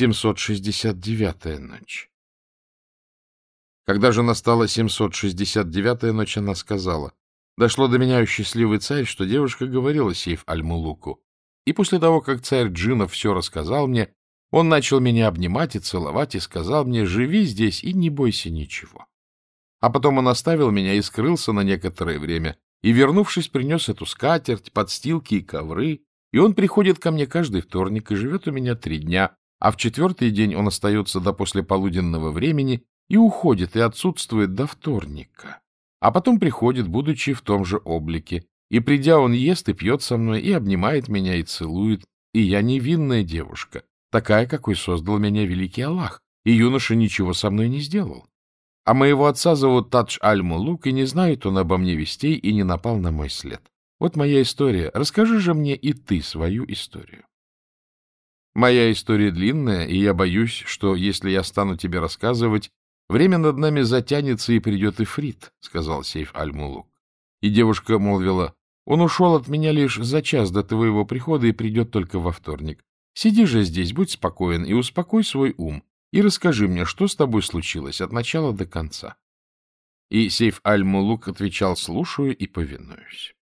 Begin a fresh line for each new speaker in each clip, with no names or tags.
769-я ночь. Когда же настала 769-я ночь, она сказала, «Дошло до меня, счастливый царь, что девушка говорила Сейф Аль-Мулуку. И после того, как царь Джинов все рассказал мне, он начал меня обнимать и целовать и сказал мне, живи здесь и не бойся ничего. А потом он оставил меня и скрылся на некоторое время, и, вернувшись, принес эту скатерть, подстилки и ковры, и он приходит ко мне каждый вторник и живет у меня три дня, а в четвертый день он остается до послеполуденного времени и уходит, и отсутствует до вторника. А потом приходит, будучи в том же облике, и, придя, он ест и пьет со мной, и обнимает меня, и целует, и я невинная девушка, такая, какой создал меня великий Аллах, и юноша ничего со мной не сделал. А моего отца зовут Тадж Аль-Мулук, и не знает он обо мне вестей, и не напал на мой след. Вот моя история. Расскажи же мне и ты свою историю. Моя история длинная, и я боюсь, что если я стану тебе рассказывать, время над нами затянется и придет Ифрит, — сказал Сейф Аль-Мулук. И девушка молвила, он ушел от меня лишь за час до твоего прихода и придет только во вторник. Сиди же здесь, будь спокоен и успокой свой ум, и расскажи мне, что с тобой случилось от начала до конца. И Сейф Аль-Мулук отвечал, слушаю и повинуюсь.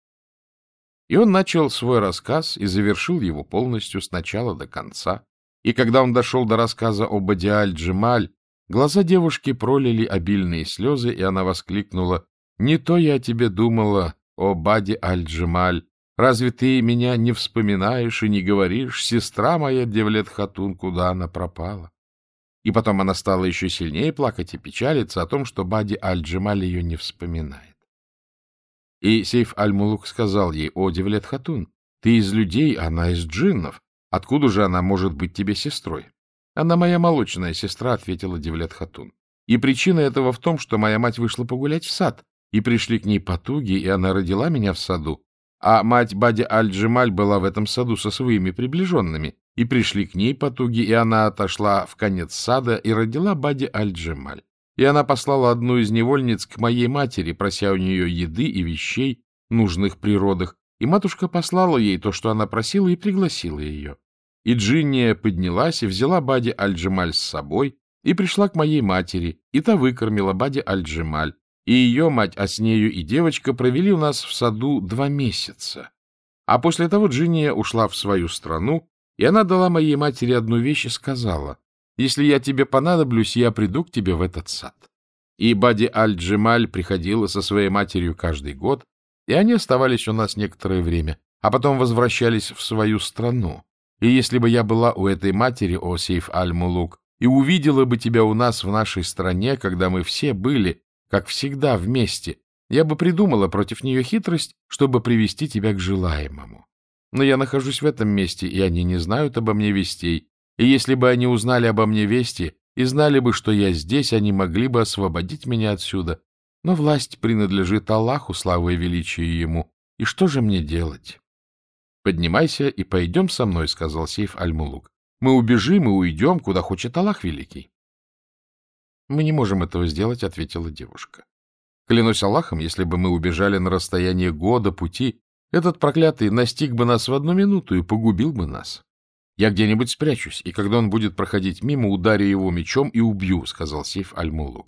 И он начал свой рассказ и завершил его полностью с начала до конца. И когда он дошел до рассказа об Адиаль-Джемаль, глаза девушки пролили обильные слезы, и она воскликнула, «Не то я о тебе думала, о Бади Аль-Джемаль. Разве ты меня не вспоминаешь и не говоришь, сестра моя Девлет Хатун, куда она пропала?» И потом она стала еще сильнее плакать и печалиться о том, что Бади Аль-Джемаль ее не вспоминает. И Сейф Аль-Мулук сказал ей, «О, Девлет Хатун, ты из людей, она из джиннов. Откуда же она может быть тебе сестрой?» «Она моя молочная сестра», — ответила Девлет Хатун. «И причина этого в том, что моя мать вышла погулять в сад, и пришли к ней потуги, и она родила меня в саду. А мать Бади Аль-Джемаль была в этом саду со своими приближенными, и пришли к ней потуги, и она отошла в конец сада и родила Бади Аль-Джемаль и она послала одну из невольниц к моей матери, прося у нее еды и вещей, нужных при родах, и матушка послала ей то, что она просила, и пригласила ее. И Джинния поднялась и взяла Бади Аль-Джемаль с собой, и пришла к моей матери, и та выкормила Бади Аль-Джемаль, и ее мать, а с нею и девочка провели у нас в саду два месяца. А после того Джинния ушла в свою страну, и она дала моей матери одну вещь и сказала, если я тебе понадоблюсь, я приду к тебе в этот сад. И Бади Аль-Джемаль приходила со своей матерью каждый год, и они оставались у нас некоторое время, а потом возвращались в свою страну. И если бы я была у этой матери, о Сейф Аль-Мулук, и увидела бы тебя у нас в нашей стране, когда мы все были, как всегда, вместе, я бы придумала против нее хитрость, чтобы привести тебя к желаемому. Но я нахожусь в этом месте, и они не знают обо мне вестей, и если бы они узнали обо мне вести и знали бы, что я здесь, они могли бы освободить меня отсюда. Но власть принадлежит Аллаху, слава и величие ему. И что же мне делать? — Поднимайся и пойдем со мной, — сказал Сейф Аль-Мулук. — Мы убежим и уйдем, куда хочет Аллах Великий. — Мы не можем этого сделать, — ответила девушка. Клянусь Аллахом, если бы мы убежали на расстояние года пути, этот проклятый настиг бы нас в одну минуту и погубил бы нас. Я где-нибудь спрячусь, и когда он будет проходить мимо, ударю его мечом и убью, — сказал Сейф Аль-Мулук.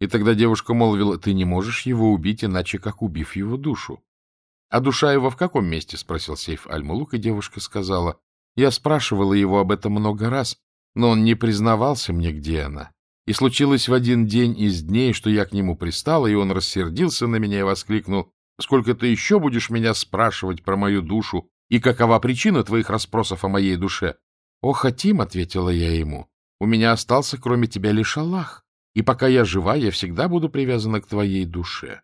И тогда девушка молвила, ты не можешь его убить, иначе как убив его душу. — А душа его в каком месте? — спросил Сейф Аль-Мулук, и девушка сказала. Я спрашивала его об этом много раз, но он не признавался мне, где она. И случилось в один день из дней, что я к нему пристала, и он рассердился на меня и воскликнул, «Сколько ты еще будешь меня спрашивать про мою душу? И какова причина твоих расспросов о моей душе? — О, Хатим, — ответила я ему, — у меня остался кроме тебя лишь Аллах, и пока я жива, я всегда буду привязана к твоей душе.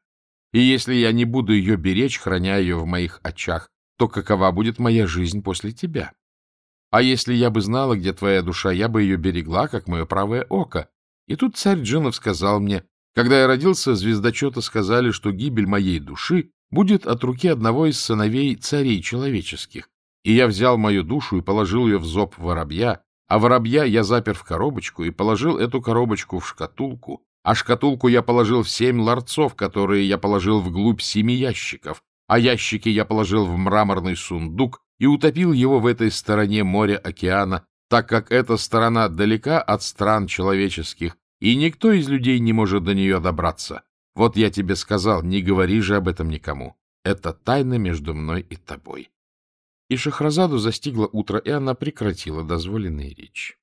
И если я не буду ее беречь, храня ее в моих очах, то какова будет моя жизнь после тебя? А если я бы знала, где твоя душа, я бы ее берегла, как мое правое око. И тут царь Джинов сказал мне, когда я родился, звездочеты сказали, что гибель моей души будет от руки одного из сыновей царей человеческих. И я взял мою душу и положил ее в зоб воробья, а воробья я запер в коробочку и положил эту коробочку в шкатулку, а шкатулку я положил в семь ларцов, которые я положил вглубь семи ящиков, а ящики я положил в мраморный сундук и утопил его в этой стороне моря океана, так как эта сторона далека от стран человеческих, и никто из людей не может до нее добраться. Вот я тебе сказал, не говори же об этом никому. Это тайна между мной и тобой. И Шахразаду застигло утро, и она прекратила дозволенные речи.